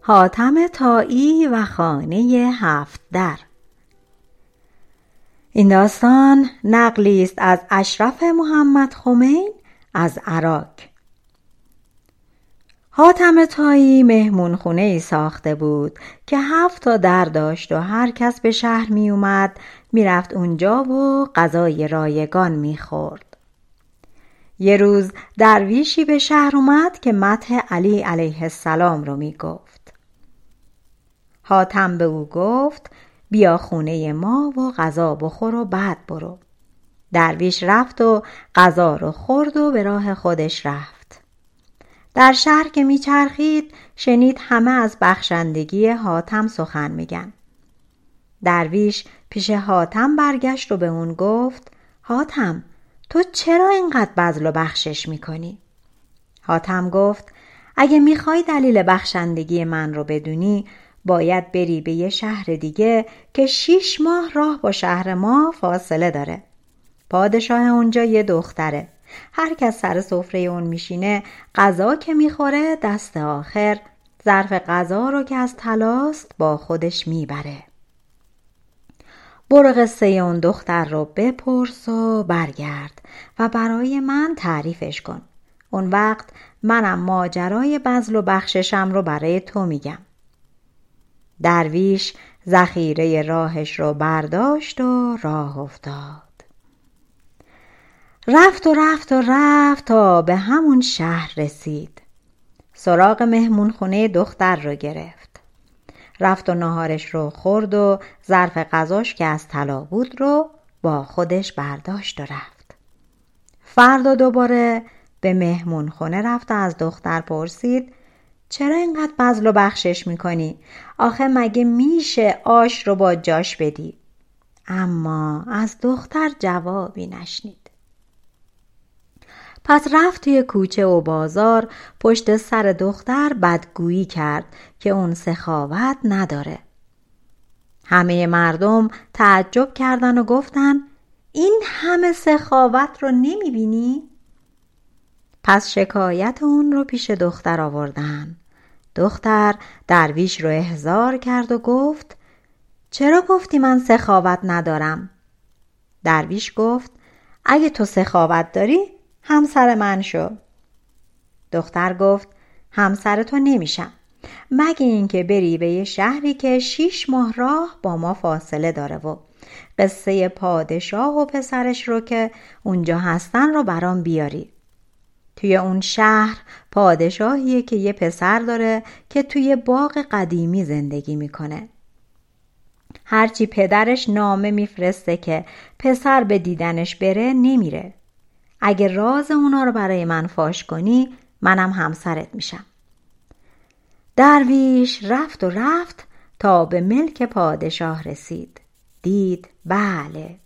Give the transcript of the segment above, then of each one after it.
حاتم تایی و خانه هفت در این داستان نقلی است از اشرف محمد خمین از عراق حاتم تایی مهمون خونه ای ساخته بود که هفت تا در داشت و هر کس به شهر می اومد می رفت اونجا و غذای رایگان می خورد. یه روز درویشی به شهر اومد که مته علی علیه السلام رو می گفت. حاتم به او گفت بیا خونه ما و غذا بخور و بعد برو. درویش رفت و غذا رو خورد و به راه خودش رفت. در شهر که میچرخید شنید همه از بخشندگی حاتم سخن میگن. درویش پیش حاتم برگشت و به اون گفت حاتم تو چرا اینقدر بذل و بخشش می‌کنی؟ حاتم گفت اگه می‌خوای دلیل بخشندگی من رو بدونی باید بری به یه شهر دیگه که شیش ماه راه با شهر ما فاصله داره. پادشاه اونجا یه دختره. هر کس سر سفره اون میشینه غذا که می‌خوره دست آخر. ظرف غذا رو که از تلاست با خودش می‌بره. برو قصه اون دختر رو بپرس و برگرد و برای من تعریفش کن. اون وقت منم ماجرای بزل و بخششم رو برای تو میگم. درویش ذخیره راهش رو برداشت و راه افتاد. رفت و رفت و رفت تا به همون شهر رسید. سراغ مهمون خونه دختر رو گرفت. رفت و ناهارش رو خورد و ظرف غذاش که از طلا بود رو با خودش برداشت و رفت. فردا دوباره به مهمون خونه رفت و از دختر پرسید چرا اینقدر بزل و بخشش می‌کنی؟ آخه مگه میشه آش رو با جاش بدی؟ اما از دختر جوابی نشنید. پس رفت توی کوچه و بازار پشت سر دختر بدگویی کرد که اون سخاوت نداره. همه مردم تعجب کردن و گفتن این همه سخاوت رو نمی‌بینی؟ پس شکایت اون رو پیش دختر آوردن دختر درویش رو احضار کرد و گفت چرا گفتی من سخاوت ندارم؟ درویش گفت اگه تو سخاوت داری همسر من شو. دختر گفت همسر تو نمیشم. مگه اینکه بری به یه شهری که شیش ماه راه با ما فاصله داره و قصه پادشاه و پسرش رو که اونجا هستن رو برام بیاری. توی اون شهر پادشاهیه که یه پسر داره که توی باغ قدیمی زندگی می‌کنه. هرچی پدرش نامه میفرسته که پسر به دیدنش بره نمیره. اگه راز اونا رو برای من فاش کنی منم همسرت میشم. درویش رفت و رفت تا به ملک پادشاه رسید. دید بله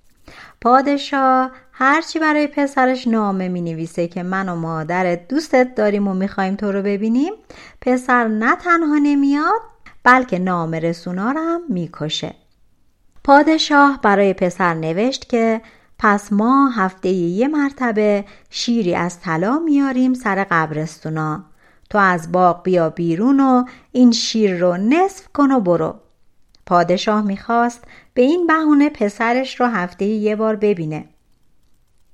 پادشاه هرچی برای پسرش نامه می نویسه که من و مادرت دوستت داریم و می‌خوایم تو رو ببینیم پسر نه تنها نمیاد بلکه نامه رسونارم می‌کشه. پادشاه برای پسر نوشت که پس ما هفته یه مرتبه شیری از طلا میاریم سر قبرستونا. تو از باغ بیا بیرون و این شیر رو نصف کن و برو. پادشاه می‌خواست به این بهونه پسرش رو هفته یه بار ببینه.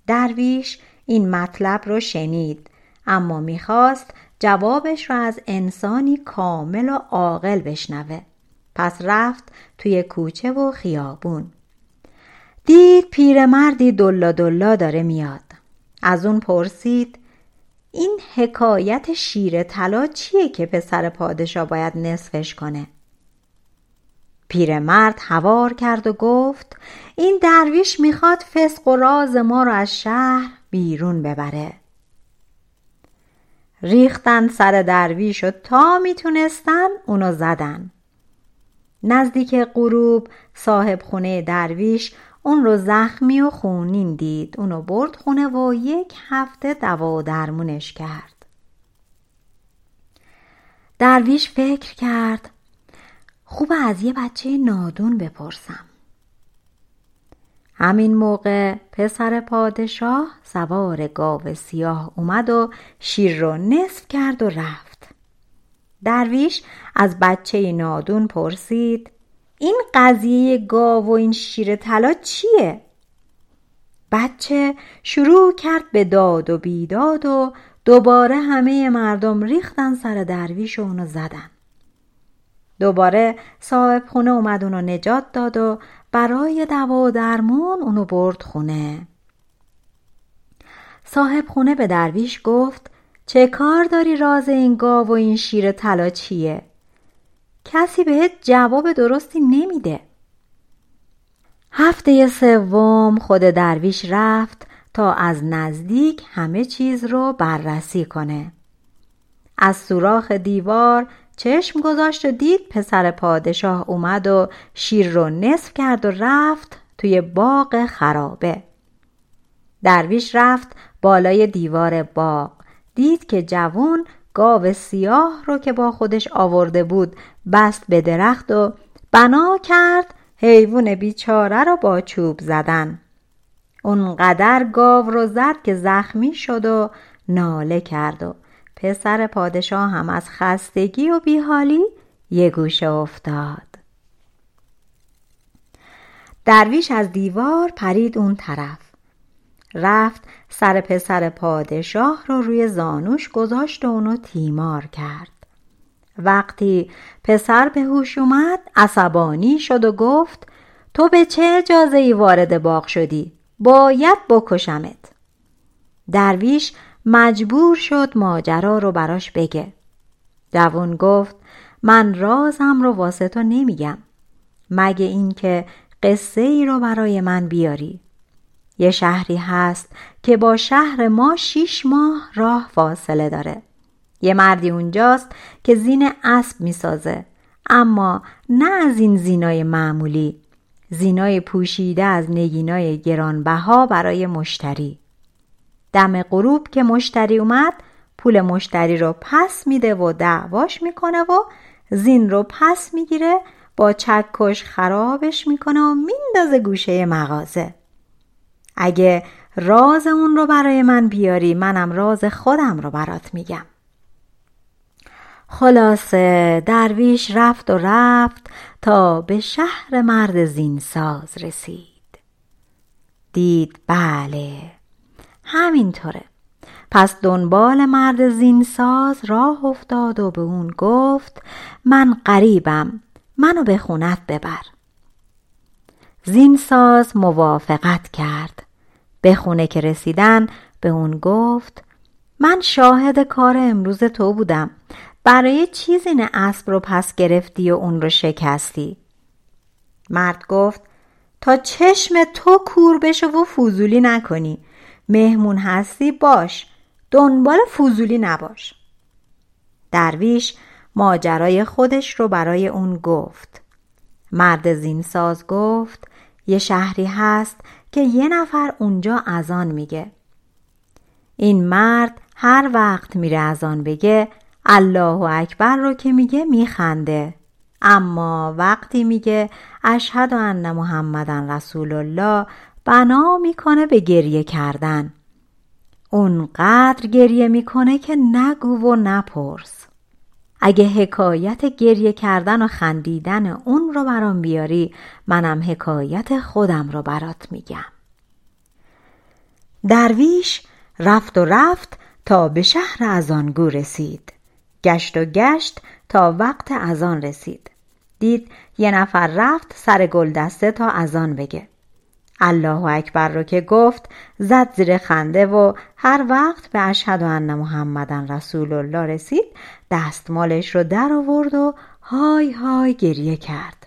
درویش این مطلب رو شنید اما می‌خواست جوابش رو از انسانی کامل و عاقل بشنوه. پس رفت توی کوچه و خیابون. دید پیرمردی دلا دلا داره میاد. از اون پرسید این حکایت شیر طلا چیه که پسر پادشاه باید نصفش کنه؟ پیرمرد هوار کرد و گفت این درویش می‌خواد فسق و راز ما رو از شهر بیرون ببره. ریختن سر درویش و تا می‌تونستن اونو زدن. نزدیک غروب صاحب خونه درویش اون رو زخمی و خونین دید. اونو برد خونه و یک هفته دوا و درمونش کرد. درویش فکر کرد خوب از یه بچه نادون بپرسم. همین موقع پسر پادشاه سوار گاو سیاه اومد و شیر رو نصف کرد و رفت. درویش از بچه نادون پرسید این قضیه گاو و این شیر طلا چیه؟ بچه شروع کرد به داد و بیداد و دوباره همه مردم ریختن سر درویش و اونو زدن. دوباره صاحب خونه اومد اونو نجات داد و برای دوا و درمون اونو برد خونه. صاحب خونه به درویش گفت چه کار داری راز این گاو و این شیر طلا چیه؟ کسی بهت جواب درستی نمیده. هفته سوم خود درویش رفت تا از نزدیک همه چیز رو بررسی کنه. از سوراخ دیوار چشم گذاشت و دید پسر پادشاه اومد و شیر رو نصف کرد و رفت توی باغ خرابه. درویش رفت بالای دیوار باغ. دید که جوون گاو سیاه رو که با خودش آورده بود بست به درخت و بنا کرد حیوان بیچاره رو با چوب زدن. اونقدر گاو رو زد که زخمی شد و ناله کرد و پسر پادشاه هم از خستگی و بیحالی یه گوشه افتاد. درویش از دیوار پرید اون طرف. رفت سر پسر پادشاه رو روی زانوش گذاشت و اونو تیمار کرد. وقتی پسر به هوش اومد عصبانی شد و گفت تو به چه اجازه ای وارد باغ شدی؟ باید بکشمت. درویش مجبور شد ماجرا رو براش بگه. جوون گفت من رازم رو واسه تو نمیگم. مگه اینکه قصه ای رو برای من بیاری. یه شهری هست که با شهر ما شیش ماه راه فاصله داره. یه مردی اونجاست که زین اسب می‌سازه. اما نه از این زینای معمولی. زینای پوشیده از نگینای گرانبها برای مشتری. دم غروب که مشتری اومد پول مشتری رو پس میده و دعواش می‌کنه و زین رو پس می‌گیره با چکش خرابش می‌کنه و میندازه گوشه مغازه. اگه راز اون رو برای من بیاری منم راز خودم رو برات میگم. خلاصه درویش رفت و رفت تا به شهر مرد زینساز رسید. دید بله. همینطوره. پس دنبال مرد زینساز راه افتاد و به اون گفت من قریبم منو به خونت ببر. زینساز موافقت کرد. به خونه که رسیدن به اون گفت من شاهد کار امروز تو بودم. برای چیزی این اسب رو پس گرفتی و اون رو شکستی؟ مرد گفت تا چشم تو کور بشه و فوزولی نکنی. مهمون هستی باش دنبال فوزولی نباش. درویش ماجرای خودش رو برای اون گفت. مرد زینساز گفت یه شهری هست که یه نفر اونجا ازان میگه. این مرد هر وقت میره ازان بگه الله اکبر رو که میگه میخنده. اما وقتی میگه اشهد ان محمدن رسول الله بنا می‌کنه به گریه کردن. اونقدر گریه می‌کنه که نگو و نپرس. اگه حکایت گریه کردن و خندیدن اون رو برام بیاری منم حکایت خودم رو برات میگم. درویش رفت و رفت تا به شهر ازانگو رسید. گشت و گشت تا وقت ازان رسید. دید یه نفر رفت سر گلدسته تا ازان بگه. الله اکبر رو که گفت زد زیر خنده و هر وقت به اشهد ان محمدن رسول الله رسید دستمالش رو در آورد و های های گریه کرد.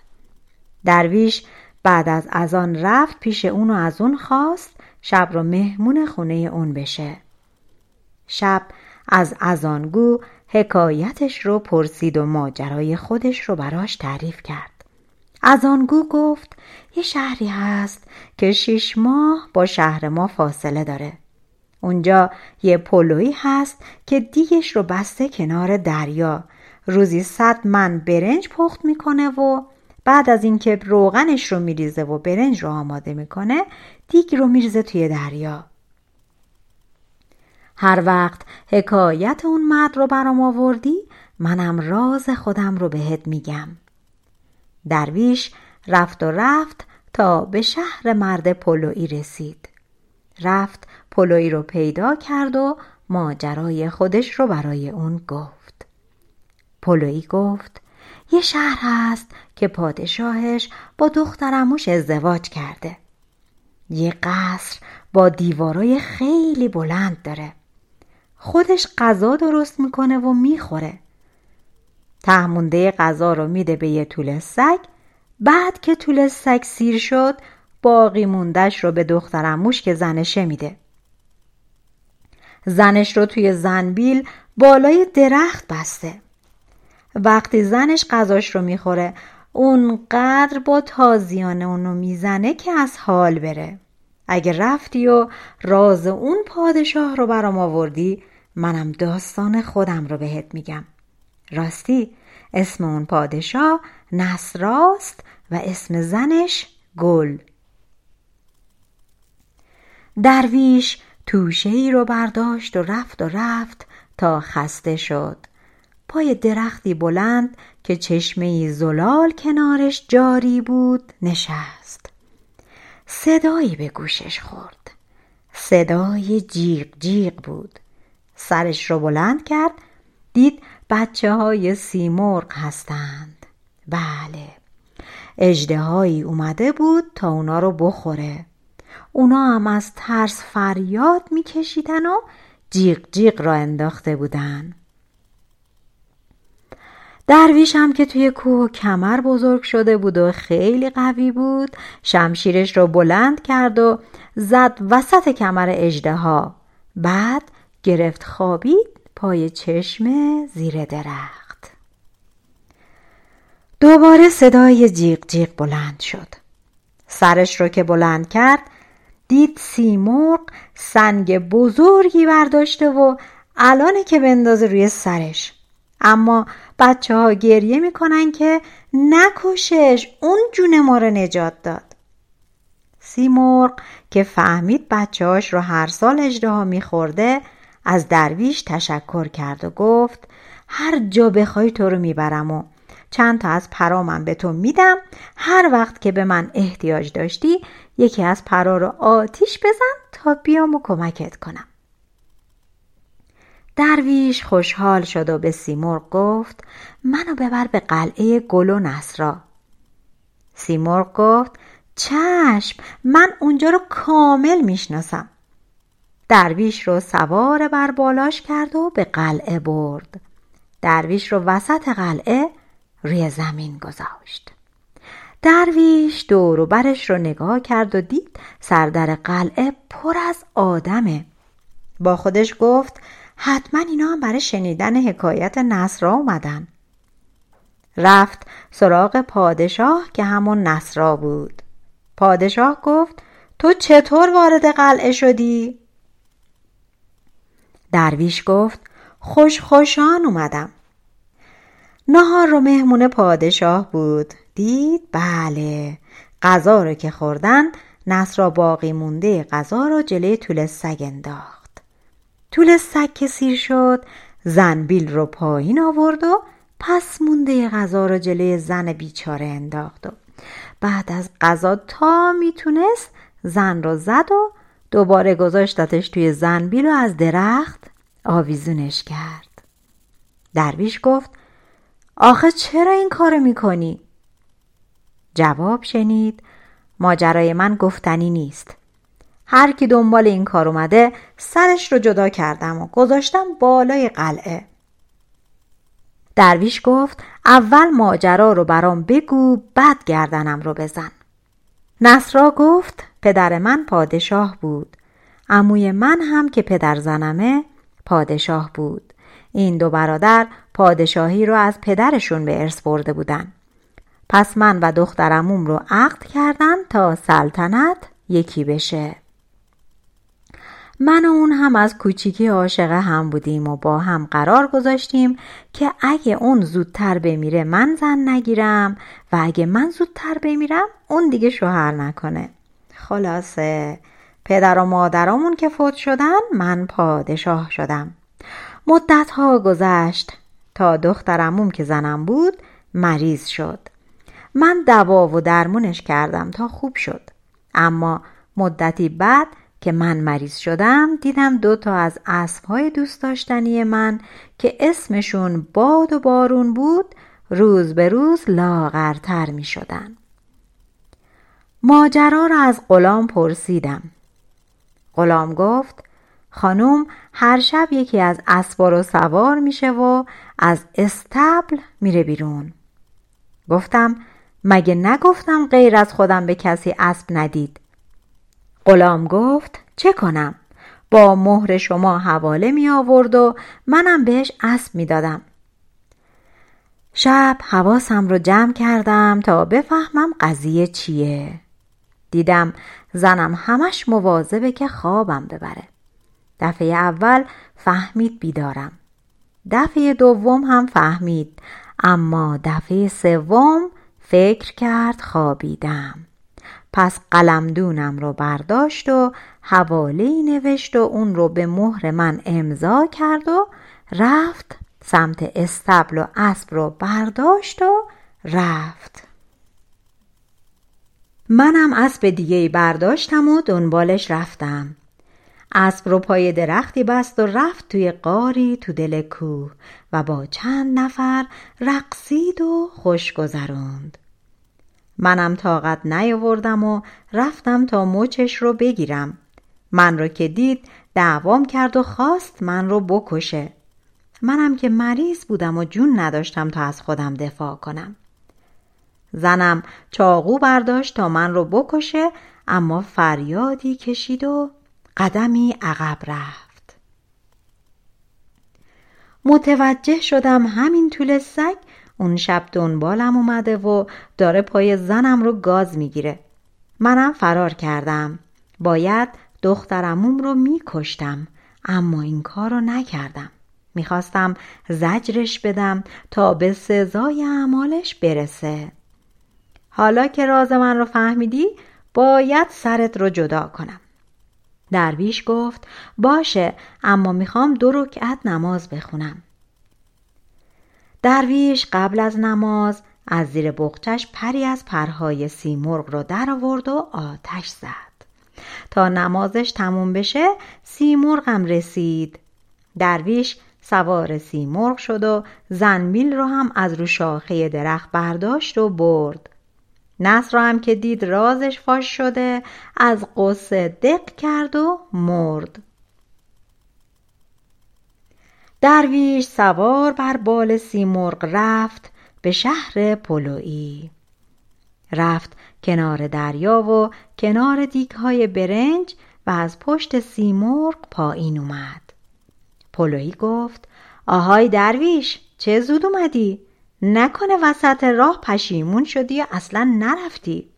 درویش بعد از ازان رفت پیش اون و از اون خواست شب رو مهمون خونه اون بشه. شب از ازانگو حکایتش رو پرسید و ماجرای خودش رو براش تعریف کرد. ازانگو گفت یه شهری هست که شیش ماه با شهر ما فاصله داره. اونجا یه پلویی هست که دیگش رو بسته کنار دریا. روزی صد من برنج پخت می‌کنه و بعد از اینکه روغنش رو میریزه و برنج رو آماده می‌کنه دیگ رو میریزه توی دریا. هر وقت حکایت اون مرد رو برام آوردی منم راز خودم رو بهت میگم. درویش رفت و رفت تا به شهر مرد پلوئی رسید. رفت پلوئی رو پیدا کرد و ماجرای خودش رو برای اون گفت. پلوئی گفت یه شهر هست که پادشاهش با دخترموش ازدواج کرده. یه قصر با دیوارای خیلی بلند داره. خودش غذا درست می‌کنه و می‌خوره. تهمونده غذا رو میده به یه طول سگ. بعد که طول سگ سیر شد باقی موندش رو به دخترموش که زنشه میده. زنش رو توی زنبیل بالای درخت بسته. وقتی زنش غذاش رو می‌خوره اونقدر با تازیانه اونو می‌زنه که از حال بره. اگه رفتی و راز اون پادشاه رو برام آوردی منم داستان خودم رو بهت میگم. راستی اسم اون پادشاه نصراست و اسم زنش گل. درویش توشه ای رو برداشت و رفت و رفت تا خسته شد. پای درختی بلند که چشمه زلال کنارش جاری بود نشست. صدایی به گوشش خورد. صدای جیغ جیغ بود. سرش رو بلند کرد دید بچه های سیمرغ هستند. بله. اجدهایی اومده بود تا اونا رو بخوره. اونا هم از ترس فریاد میکشیدن و جیغ جیغ را انداخته بودن. درویش هم که توی کوه کمر بزرگ شده بود و خیلی قوی بود شمشیرش رو بلند کرد و زد وسط کمر اجده بعد گرفت خوابید پای چشم زیر درخت. دوباره صدای جیغ جیغ بلند شد. سرش رو که بلند کرد دید سیمرغ سنگ بزرگی برداشته و الانه که بندازه روی سرش. اما بچه ها گریه می‌کنن که نکشش اون جون ما رو نجات داد. سیمرغ که فهمید بچه هاش رو هر سال اجده میخورده از درویش تشکر کرد و گفت هر جا بخوای تو رو می‌برم و چند تا از پرامم به تو میدم هر وقت که به من احتیاج داشتی یکی از پرا رو آتیش بزن تا بیام و کمکت کنم. درویش خوشحال شد و به سیمرغ گفت منو ببر به قلعه گل و نصرا. سیمرغ گفت چشم من اونجا رو کامل می‌شناسم. درویش رو سوار بر بالاش کرد و به قلعه برد. درویش رو وسط قلعه روی زمین گذاشت. درویش دور و برش رو نگاه کرد و دید سردر قلعه پر از آدمه. با خودش گفت حتما اینا هم برای شنیدن حکایت نصرا اومدن. رفت سراغ پادشاه که همون نصرا بود. پادشاه گفت تو چطور وارد قلعه شدی؟ درویش گفت خوش خوشان اومدم. نهار رو مهمون پادشاه بود. دید بله غذا رو که خوردن نصرا باقی مونده غذا رو جلوی طول سگ انداخت. طول سگ که سیر شد زنبیل رو پایین آورد و پس مونده غذا رو جلوی زن بیچاره انداخت و بعد از غذا تا می‌تونست زن رو زد و دوباره گذاشتتش توی زنبیل و از درخت آویزونش کرد. درویش گفت آخه چرا این کارو می‌کنی؟ جواب شنید ماجرای من گفتنی نیست. هر کی دنبال این کار اومده سرش رو جدا کردم و گذاشتم بالای قلعه. درویش گفت اول ماجرا رو برام بگو بعد گردنم رو بزن. نصرا گفت پدر من پادشاه بود. عموی من هم که پدر زنمه پادشاه بود. این دو برادر پادشاهی رو از پدرشون به ارث برده بودن. پس من و دخترموم رو عقد کردن تا سلطنت یکی بشه. من و اون هم از کوچیکی عاشق هم بودیم و با هم قرار گذاشتیم که اگه اون زودتر بمیره من زن نگیرم و اگه من زودتر بمیرم اون دیگه شوهر نکنه. خلاصه. پدر و مادرامون که فوت شدن من پادشاه شدم. مدت ها گذشت تا دخترموم که زنم بود مریض شد. من دوا و درمونش کردم تا خوب شد. اما مدتی بعد که من مریض شدم دیدم دو تا از اسبهای دوست داشتنی من که اسمشون باد و بارون بود روز به روز لاغرتر می شدن. ماجرا را از غلام پرسیدم. غلام گفت خانم هر شب یکی از اسبا رو سوار میشه و از استبل میره بیرون. گفتم مگه نگفتم غیر از خودم به کسی اسب ندید؟ غلام گفت چه کنم؟ با مهر شما حواله می آورد و منم بهش اسب می دادم. شب حواسم رو جمع کردم تا بفهمم قضیه چیه. دیدم. زنم همش مواظبه که خوابم ببره. دفعه اول فهمید بیدارم. دفعه دوم هم فهمید. اما دفعه سوم فکر کرد خوابیدم. پس قلمدونم رو برداشت و حواله نوشت و اون رو به مهر من امضا کرد و رفت سمت استبل و اسب رو برداشت و رفت. منم اسب دیگه برداشتم و دنبالش رفتم. اسب رو پای درختی بست و رفت توی قاری تو دل کوه و با چند نفر رقصید و خوش گذروند. منم طاقت نیاوردم و رفتم تا مچش رو بگیرم. من رو که دید دعوام کرد و خواست من رو بکشه. منم که مریض بودم و جون نداشتم تا از خودم دفاع کنم. زنم. چاقو برداشت تا من رو بکشه اما فریادی کشید و قدمی عقب رفت. متوجه شدم همین طول سگ اون شب دنبالم اومده و داره پای زنم رو گاز می‌گیره. منم فرار کردم. باید دخترموم رو میکشتم اما این کار رو نکردم. می‌خواستم زجرش بدم تا به سزای اعمالش برسه. حالا که راز من رو فهمیدی باید سرت رو جدا کنم. درویش گفت باشه اما می‌خوام دو رکعت نماز بخونم. درویش قبل از نماز از زیر بغچش پری از پرهای سیمرغ رو در آورد و آتش زد. تا نمازش تموم بشه سیمرغم رسید. درویش سوار سیمرغ شد و زنبیل رو هم از رو شاخه درخت برداشت و برد. نصر هم که دید رازش فاش شده از قصه دق کرد و مرد. درویش سوار بر بال سیمرغ رفت به شهر پلوئی رفت کنار دریا و کنار های برنج و از پشت سیمرغ پایین اومد. پلوئی گفت آهای درویش چه زود اومدی؟ نکنه وسط راه پشیمون شدی و اصلا نرفتی.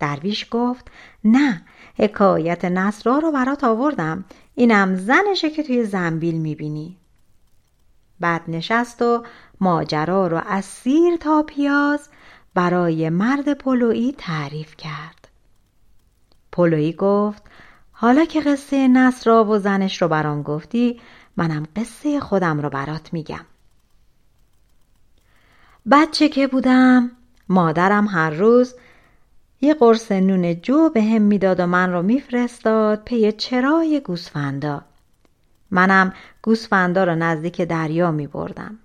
درویش گفت نه حکایت نصرا رو برات آوردم. اینم زنشه که توی زنبیل می‌بینی. بعد نشست و ماجرا رو از سیر تا پیاز برای مرد پلویی تعریف کرد. پلویی گفت حالا که قصه نصرا و زنش رو برام گفتی منم قصه خودم رو برات میگم. بچه که بودم مادرم هر روز یه قرص نون جو به هم می‌داد و من رو میفرستاد پی چرای گوسفندا منم گوسفندا رو نزدیک دریا می بردم.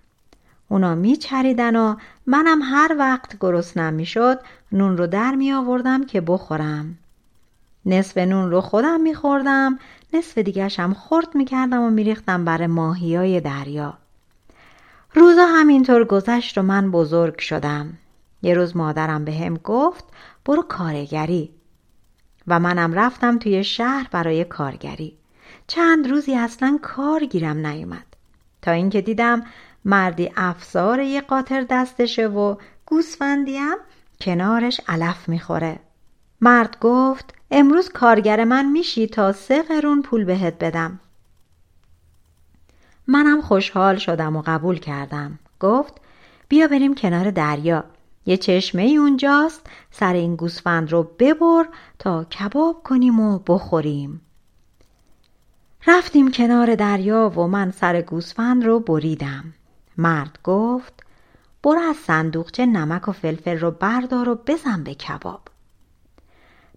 اونا می چریدن و منم هر وقت گرسنم می شد نون رو در می آوردم که بخورم. نصف نون رو خودم می خوردم نصف دیگرشم خورد می کردم و می برای ماهی دریا. روزا همینطور گذشت و من بزرگ شدم. یه روز مادرم به هم گفت برو کارگری. و منم رفتم توی شهر برای کارگری. چند روزی اصلا کار گیرم نیومد. تا اینکه دیدم مردی افسار یه قاطر دستشه و گوسفندیم کنارش علف می‌خوره. مرد گفت امروز کارگر من میشی تا سه قرون پول بهت بدم. منم خوشحال شدم و قبول کردم. گفت بیا بریم کنار دریا. یه چشمه اونجاست سر این گوسفند رو ببر تا کباب کنیم و بخوریم. رفتیم کنار دریا و من سر گوسفند رو بریدم. مرد گفت برو از صندوقچه نمک و فلفل رو بردار و بزن به کباب.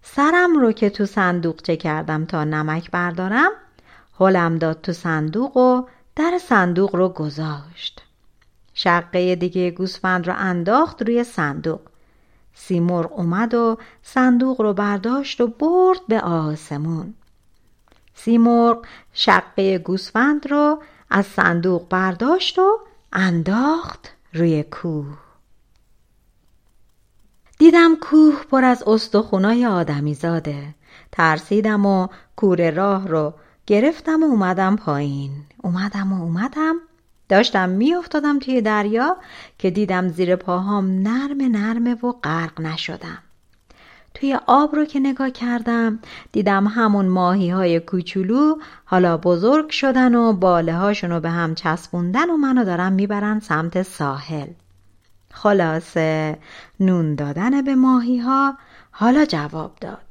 سرم رو که تو صندوقچه کردم تا نمک بردارم هلم داد تو صندوق و در صندوق رو گذاشت. شقه دیگه گوسفند رو انداخت روی صندوق. سیمرغ اومد و صندوق رو برداشت و برد به آسمون. سیمرغ شقه گوسفند رو از صندوق برداشت و انداخت روی کوه. دیدم کوه پر از استخونای آدمی زاده ترسیدم و کوره راه رو گرفتم و اومدم پایین. اومدم و اومدم. داشتم میافتادم توی دریا که دیدم زیر پاهام نرم نرمه و غرق نشدم. توی آب رو که نگاه کردم دیدم همون ماهی های کوچولو حالا بزرگ شدن و باله هاشون رو به هم چسبوندن و منو دارم می‌برن سمت ساحل. خلاصه نون دادن به ماهی ها حالا جواب داد.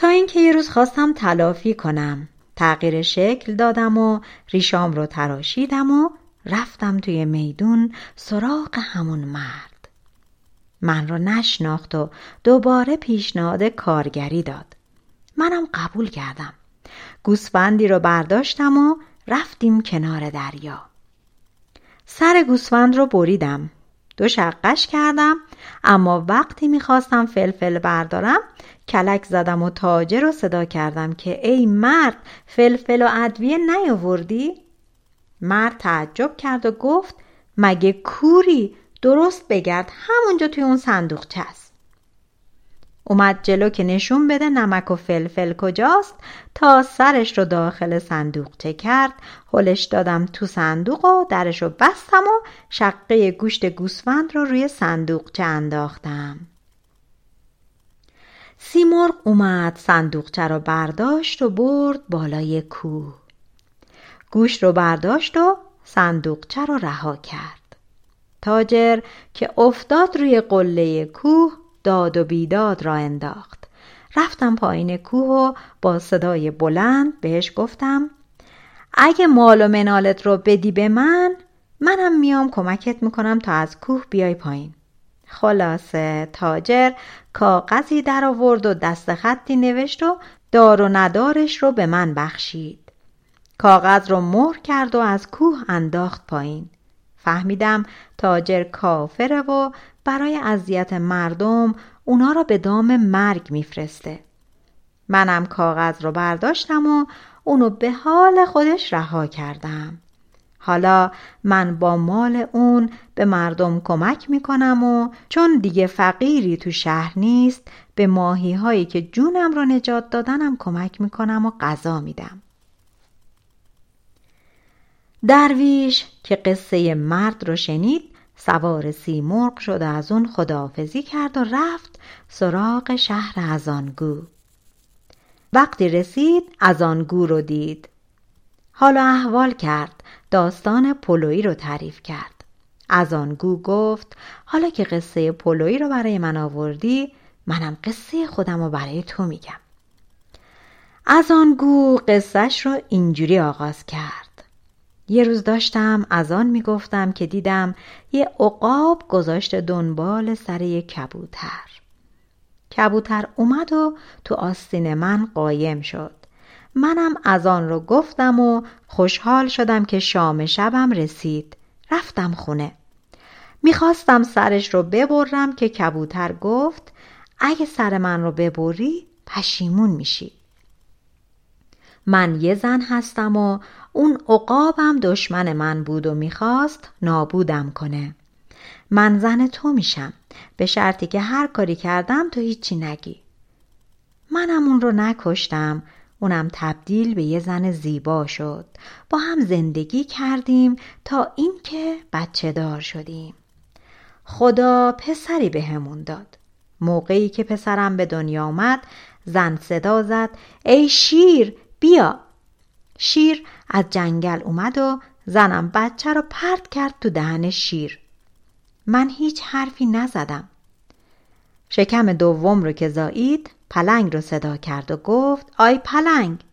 تا اینکه یه روز خواستم تلافی کنم. تغییر شکل دادم و ریشام رو تراشیدم و رفتم توی میدون سراغ همون مرد. من رو نشناخت و دوباره پیشنهاد کارگری داد. منم قبول کردم. گوسفندی رو برداشتم و رفتیم کنار دریا. سر گوسفند رو بریدم. دو شقش کردم اما وقتی می‌خواستم فلفل بردارم کلک زدم و تاجر رو صدا کردم که ای مرد فلفل و ادویه نیاوردی؟ مرد تعجب کرد و گفت مگه کوری درست بگرد همونجا توی اون صندوق است اومد جلو که نشون بده نمک و فلفل کجاست تا سرش رو داخل صندوق کرد. هلش دادم تو صندوق و درش رو بستم و شقه گوشت گوسفند رو روی صندوقچه انداختم. سیمرغ اومد صندوقچه رو برداشت و برد بالای کوه. گوشت رو برداشت و صندوقچه رو رها کرد. تاجر که افتاد روی قله کوه داد و بیداد را انداخت. رفتم پایین کوه و با صدای بلند بهش گفتم اگه مال و منالت رو بدی به من منم میام کمکت می‌کنم تا از کوه بیای پایین. خلاصه تاجر کاغذی در آورد و دست خطی نوشت و دار و ندارش رو به من بخشید. کاغذ رو مهر کرد و از کوه انداخت پایین. فهمیدم تاجر کافره و برای اذیت مردم اونا را به دام مرگ میفرسته. منم کاغذ رو برداشتم و اونو به حال خودش رها کردم. حالا من با مال اون به مردم کمک می‌کنم و چون دیگه فقیری تو شهر نیست به ماهی هایی که جونم رو نجات دادنم کمک می‌کنم و غذا میدم. درویش که قصه مرد رو شنید سوار سیمرغ شد و از اون خداحافظی کرد و رفت سراغ شهر ازانگو. وقتی رسید ازانگو رو دید. حالا احوال کرد داستان پلویی رو تعریف کرد. ازانگو گفت حالا که قصه پلویی رو برای من آوردی منم قصه خودم رو برای تو میگم. از آنگو قصهش رو اینجوری آغاز کرد. یه روز داشتم از آن می‌گفتم که دیدم یه عقاب گذاشته دنبال سر یه کبوتر. کبوتر اومد و تو آستین من قایم شد. منم از آن رو گفتم و خوشحال شدم که شام شبم رسید. رفتم خونه. می‌خواستم سرش رو ببرم که کبوتر گفت اگه سر من رو ببری پشیمون میشی. من یه زن هستم و اون عقابم دشمن من بود و می‌خواست نابودم کنه. من زن تو میشم. به شرطی که هر کاری کردم تو هیچی نگی. منم اون رو نکشتم. اونم تبدیل به یه زن زیبا شد. با هم زندگی کردیم تا اینکه بچه دار شدیم. خدا پسری بهمون به داد. موقعی که پسرم به دنیا آمد زن صدا زد ای شیر بیا. شیر از جنگل اومد و زنم بچه رو پرت کرد تو دهن شیر. من هیچ حرفی نزدم. شکم دوم رو که زایید پلنگ رو صدا کرد و گفت آی پلنگ.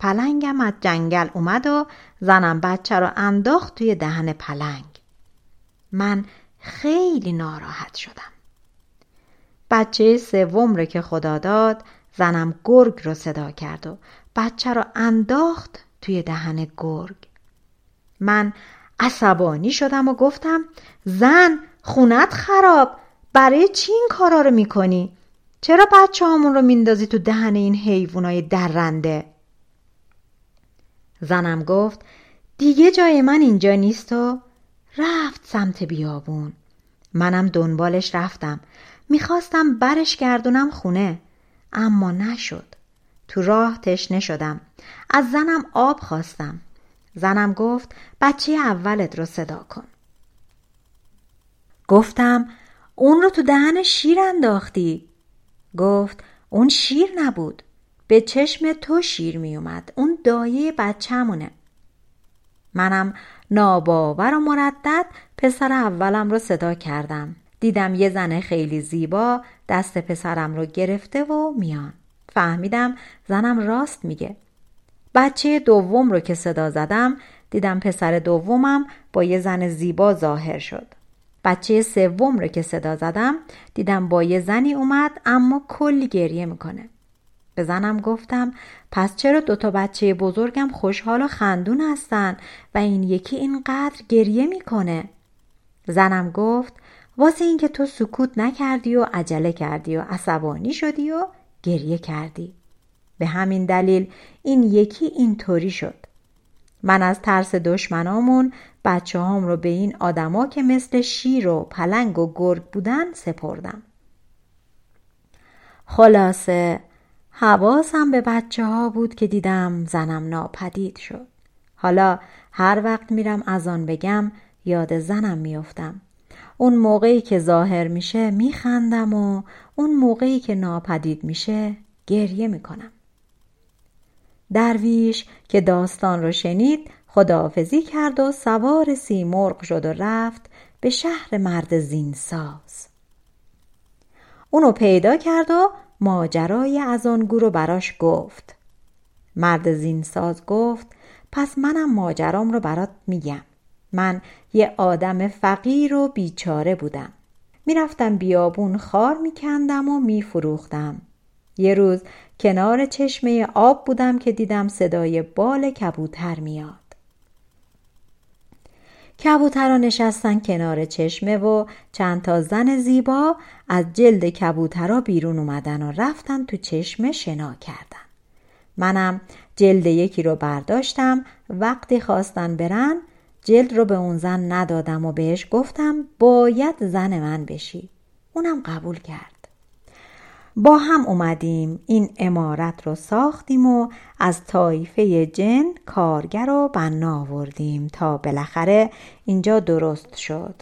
پلنگم از جنگل اومد و زنم بچه رو انداخت توی دهن پلنگ. من خیلی ناراحت شدم. بچه سوم رو که خدا داد زنم گرگ رو صدا کرد و بچه رو انداخت توی دهن گرگ من عصبانی شدم و گفتم زن خونت خراب برای چی این کارا رو می‌کنی؟ چرا بچه همون رو میندازی تو دهن این حیوانای درنده؟ زنم گفت دیگه جای من اینجا نیست و رفت سمت بیابون منم دنبالش رفتم می‌خواستم برش گردونم خونه اما نشد. تو راه تشنه شدم. از زنم آب خواستم. زنم گفت بچه اولت رو صدا کن. گفتم اون رو تو دهن شیر انداختی. گفت اون شیر نبود. به چشم تو شیر میومد اون دایه بچهمونه. منم ناباور و مردد پسر اولم رو صدا کردم. دیدم یه زن خیلی زیبا دست پسرم رو گرفته و میان. فهمیدم زنم راست میگه. بچه دوم رو که صدا زدم دیدم پسر دومم با یه زن زیبا ظاهر شد. بچه سوم رو که صدا زدم دیدم با یه زنی اومد اما کلی گریه می‌کنه. به زنم گفتم پس چرا دوتا بچه بزرگم خوشحال و خندون هستن و این یکی اینقدر گریه می‌کنه؟ زنم گفت واسه اینکه تو سکوت نکردی و عجله کردی و عصبانی شدی و گریه کردی. به همین دلیل این یکی اینطوری شد. من از ترس دشمنامون بچه هام رو به این آدما که مثل شیر و پلنگ و گرگ بودن سپردم. خلاصه حواسم به بچه ها بود که دیدم زنم ناپدید شد. حالا هر وقت میرم از آن بگم یاد زنم میافتم. اون موقعی که ظاهر میشه میخندم و اون موقعی که ناپدید میشه گریه می‌کنم. درویش که داستان رو شنید خداحافظی کرد و سوار سیمرغ شد و رفت به شهر مرد زینساز. اونو پیدا کرد و ماجرای از آن رو براش گفت. مرد زینساز گفت پس منم ماجرام رو برات میگم. من یه آدم فقیر و بیچاره بودم. می‌رفتم بیابون خار میکندم و میفروختم. یه روز کنار چشمه آب بودم که دیدم صدای بال کبوتر میاد. کبوترها نشستن کنار چشمه و چند تا زن زیبا از جلد کبوترها بیرون اومدن و رفتن تو چشمه شنا کردن. منم جلد یکی رو برداشتم وقتی خواستن برن جلد رو به اون زن ندادم و بهش گفتم باید زن من بشی. اونم قبول کرد. با هم اومدیم این امارت رو ساختیم و از طایفه جن کارگر و بنا آوردیم تا بالاخره اینجا درست شد.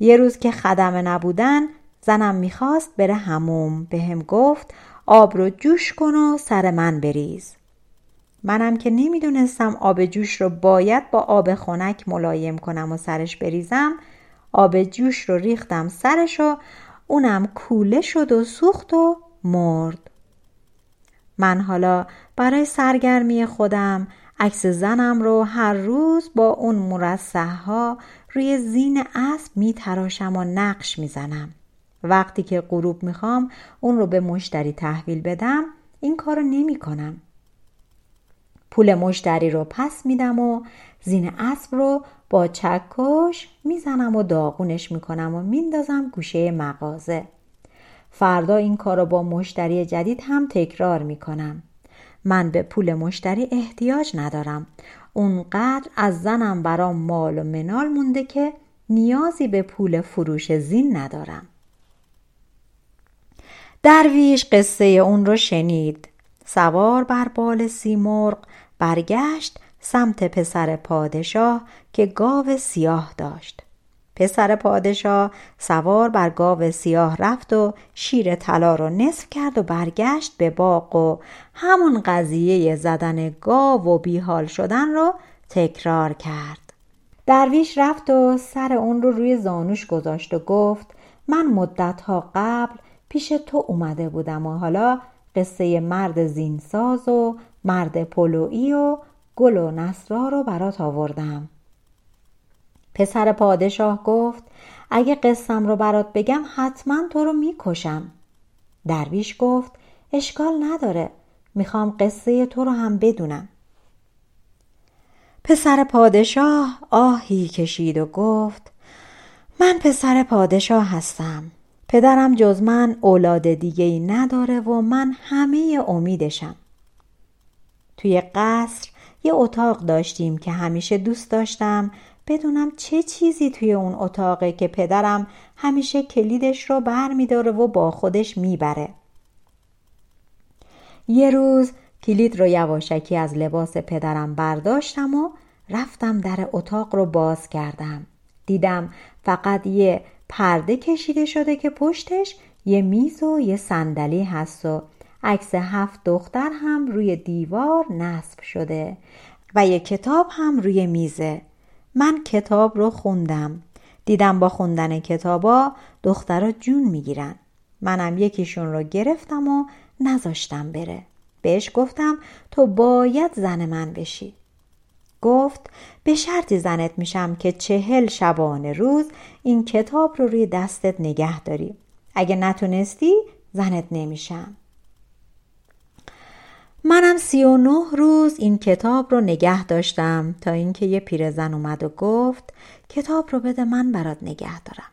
یه روز که خدمه نبودن زنم می‌خواست بره هموم به هم گفت آب رو جوش کن و سر من بریز. منم که نمی‌دونستم آب جوش رو باید با آب خنک ملایم کنم و سرش بریزم آب جوش رو ریختم سرش و اونم کوله شد و سوخت و مرد من حالا برای سرگرمی خودم عکس زنم رو هر روز با اون مرسه ها روی زین اسب می تراشم و نقش می زنم. وقتی که غروب می‌خوام اون رو به مشتری تحویل بدم این کارو نمی کنم. پول مشتری رو پس میدم و زین اسب رو با چکش می‌زنم و داغونش می‌کنم و میندازم گوشه مغازه. فردا این کار رو با مشتری جدید هم تکرار می‌کنم. من به پول مشتری احتیاج ندارم. اونقدر از زنم برام مال و منال مونده که نیازی به پول فروش زین ندارم. درویش قصه اون رو شنید. سوار بر بال سیمرغ برگشت سمت پسر پادشاه که گاو سیاه داشت. پسر پادشاه سوار بر گاو سیاه رفت و شیر طلا رو نصف کرد و برگشت به باغ و همون قضیه زدن گاو و بیحال شدن رو تکرار کرد. درویش رفت و سر اون رو روی زانوش گذاشت و گفت من مدتها قبل پیش تو اومده بودم و حالا قصه مرد زینساز و مرد پلویی و گل و نصرا رو برات آوردم. پسر پادشاه گفت اگه قصم رو برات بگم حتما تو رو می‌کشم. درویش گفت اشکال نداره می‌خوام قصه تو رو هم بدونم. پسر پادشاه آهی کشید و گفت من پسر پادشاه هستم. پدرم جز من اولاد دیگه ای نداره و من همه امیدشم. توی قصر یه اتاق داشتیم که همیشه دوست داشتم. بدونم چه چیزی توی اون اتاقه که پدرم همیشه کلیدش رو بر میداره و با خودش می‌بره. یه روز کلید رو یواشکی از لباس پدرم برداشتم و رفتم در اتاق رو باز کردم. دیدم فقط یه پرده کشیده شده که پشتش یه میز و یه صندلی هست و عکس هفت دختر هم روی دیوار نصب شده و یه کتاب هم روی میزه. من کتاب رو خوندم. دیدم با خوندن کتابا دخترها جون می‌گیرن. منم یکیشون رو گرفتم و نذاشتم بره. بهش گفتم تو باید زن من بشی. گفت به شرطی زنت میشم که چهل شبانه روز این کتاب رو روی دستت نگه داری. اگه نتونستی زنت نمیشم. منم سی و نه روز این کتاب رو نگه داشتم تا اینکه یه پیرزن اومد و گفت کتاب رو بده من برات نگه دارم.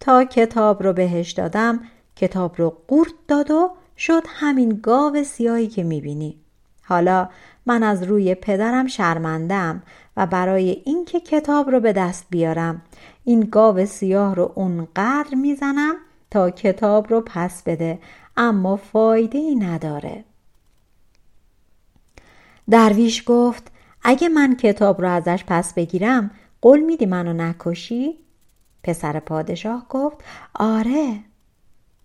تا کتاب رو بهش دادم کتاب رو قورت داد و شد همین گاو سیاهی که می‌بینی. حالا من از روی پدرم شرمندم و برای اینکه کتاب رو به دست بیارم این گاو سیاه رو اونقدر می‌زنم تا کتاب رو پس بده اما فایده ای نداره. درویش گفت اگه من کتاب رو ازش پس بگیرم قول میدی منو نکشی؟ پسر پادشاه گفت آره.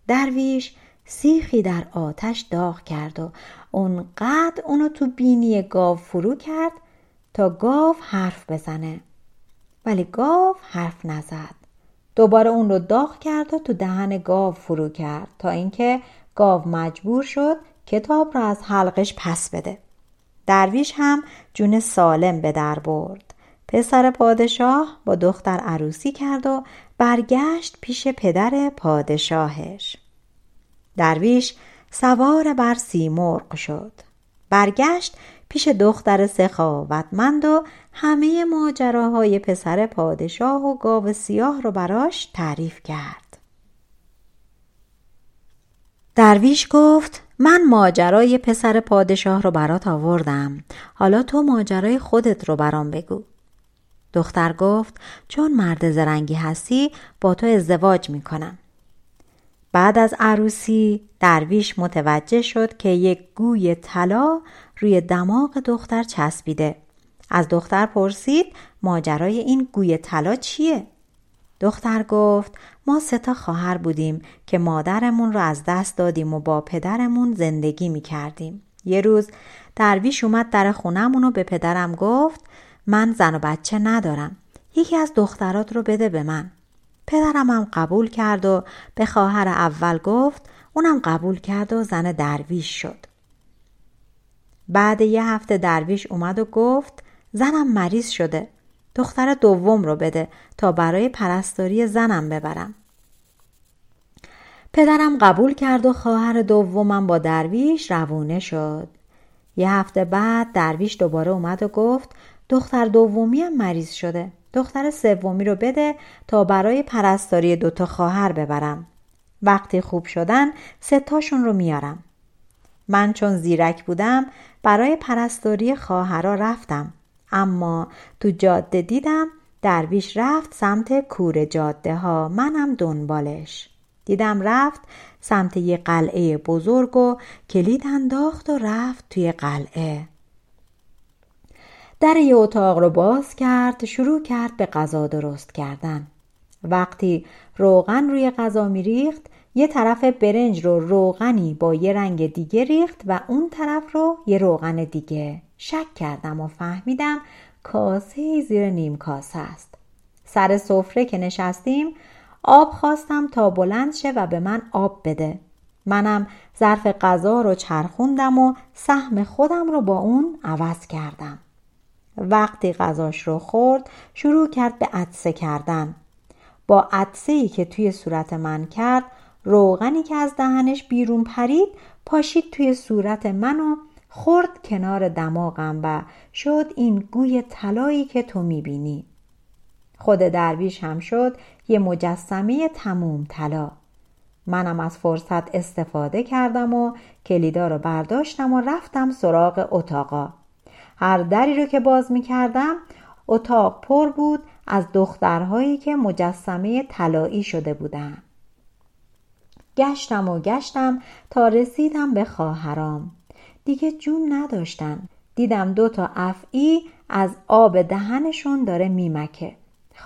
درویش سیخی در آتش داغ کرد و اونقدر اونو تو بینی گاو فرو کرد تا گاو حرف بزنه. ولی گاو حرف نزد. دوباره اون رو داغ کرد و تو دهن گاو فرو کرد تا اینکه گاو مجبور شد کتاب را از حلقش پس بده. درویش هم جون سالم به در برد. پسر پادشاه با دختر عروسی کرد و برگشت پیش پدر پادشاهش. درویش سوار بر سیمرغ شد. برگشت پیش دختر سخاوتمند و همه ماجراهای پسر پادشاه و گاو سیاه رو براش تعریف کرد. درویش گفت من ماجرای پسر پادشاه رو برات آوردم. حالا تو ماجرای خودت رو برام بگو. دختر گفت چون مرد زرنگی هستی با تو ازدواج می‌کنم. بعد از عروسی درویش متوجه شد که یک گوی طلا روی دماغ دختر چسبیده. از دختر پرسید ماجرای این گوی طلا چیه؟ دختر گفت ما سه تا خواهر بودیم که مادرمون رو از دست دادیم و با پدرمون زندگی می کردیم. یه روز درویش اومد در خونمون و به پدرم گفت من زن و بچه ندارم. یکی از دخترات رو بده به من. پدرم هم قبول کرد و به خواهر اول گفت اونم قبول کرد و زن درویش شد. بعد یه هفته درویش اومد و گفت زنم مریض شده. دختر دوم رو بده تا برای پرستاری زنم ببرم. پدرم قبول کرد و خواهر دومم با درویش روونه شد. یه هفته بعد درویش دوباره اومد و گفت دختر دومی هم مریض شده. دختر سومی رو بده تا برای پرستاری دوتا خواهر ببرم. وقتی خوب شدن ستاشون رو میارم. من چون زیرک بودم برای پرستاری خواهرا رفتم. اما تو جاده دیدم درویش رفت سمت کور جاده ها منم دنبالش دیدم رفت سمت یه قلعه بزرگ و کلید انداخت و رفت توی قلعه. در یه اتاق رو باز کرد شروع کرد به غذا درست کردن. وقتی روغن روی غذا میریخت یه طرف برنج رو روغنی با یه رنگ دیگه ریخت و اون طرف رو یه روغن دیگه. شک کردم و فهمیدم کاسه زیر نیم کاسه است. سر سفره که نشستیم آب خواستم تا بلند شه و به من آب بده. منم ظرف غذا رو چرخوندم و سهم خودم رو با اون عوض کردم. وقتی غذاش رو خورد شروع کرد به عدسه کردن. با عدسه که توی صورت من کرد روغنی که از دهنش بیرون پرید پاشید توی صورت من و خورد کنار دماغم و شد این گوی طلایی که تو می‌بینی. خود درویش هم شد یه مجسمه تموم طلا. منم از فرصت استفاده کردم و کلیدا رو برداشتم و رفتم سراغ اتاقا. هر دری رو که باز می کردم اتاق پر بود از دخترهایی که مجسمه طلایی شده بودن. گشتم و گشتم تا رسیدم به خواهرام. دیگه جون نداشتن. دیدم دو تا افعی از آب دهنشون داره میمکه.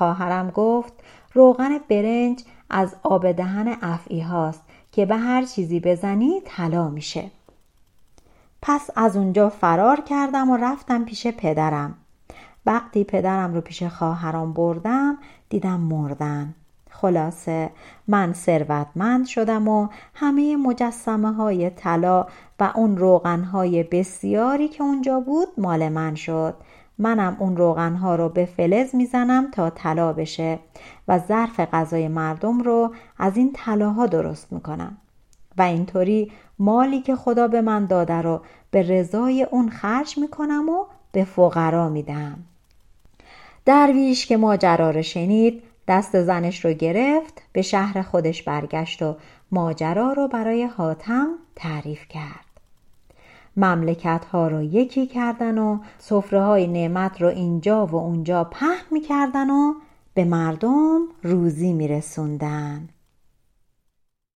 خواهرم گفت روغن برنج از آب دهن افعی هاست که به هر چیزی بزنی طلا میشه. پس از اونجا فرار کردم و رفتم پیش پدرم. وقتی پدرم رو پیش خواهرام بردم دیدم مردن. خلاصه من ثروتمند شدم و همه مجسمه های طلا و اون روغن های بسیاری که اونجا بود مال من شد. منم اون روغن ها رو به فلز می‌زنم تا طلا بشه و ظرف غذای مردم رو از این طلاها درست می‌کنم. و اینطوری مالی که خدا به من داده رو به رضای اون خرج می‌کنم و به فقرا میدم درویش که ماجرا رو شنید دست زنش رو گرفت به شهر خودش برگشت و ماجرا رو برای حاتم تعریف کرد. مملکت ها رو یکی کردن و صفره های نعمت رو اینجا و اونجا پهن می‌کردن و به مردم روزی میرسوندن.